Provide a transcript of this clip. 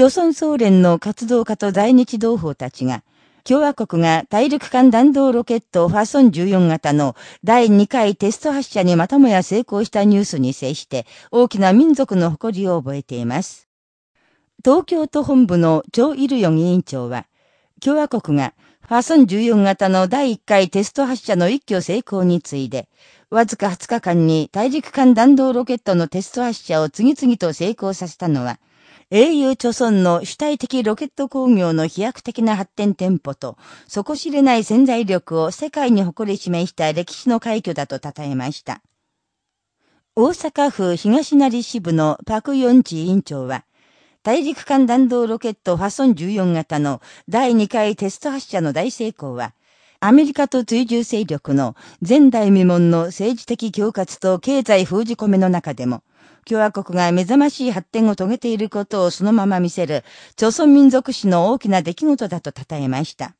朝鮮総連の活動家と在日同胞たちが、共和国が大陸間弾道ロケットファソン14型の第2回テスト発射にまたもや成功したニュースに接して大きな民族の誇りを覚えています。東京都本部の超イルヨン委員長は、共和国がファソン14型の第1回テスト発射の一挙成功に次いで、わずか20日間に大陸間弾道ロケットのテスト発射を次々と成功させたのは、英雄著村の主体的ロケット工業の飛躍的な発展店舗と、底知れない潜在力を世界に誇り示した歴史の快挙だと称えました。大阪府東成支部のパク・ヨンチ委員長は、大陸間弾道ロケットファソン14型の第2回テスト発射の大成功は、アメリカと追従勢力の前代未聞の政治的恐喝と経済封じ込めの中でも、共和国が目覚ましい発展を遂げていることをそのまま見せる、朝鮮民族史の大きな出来事だと称えました。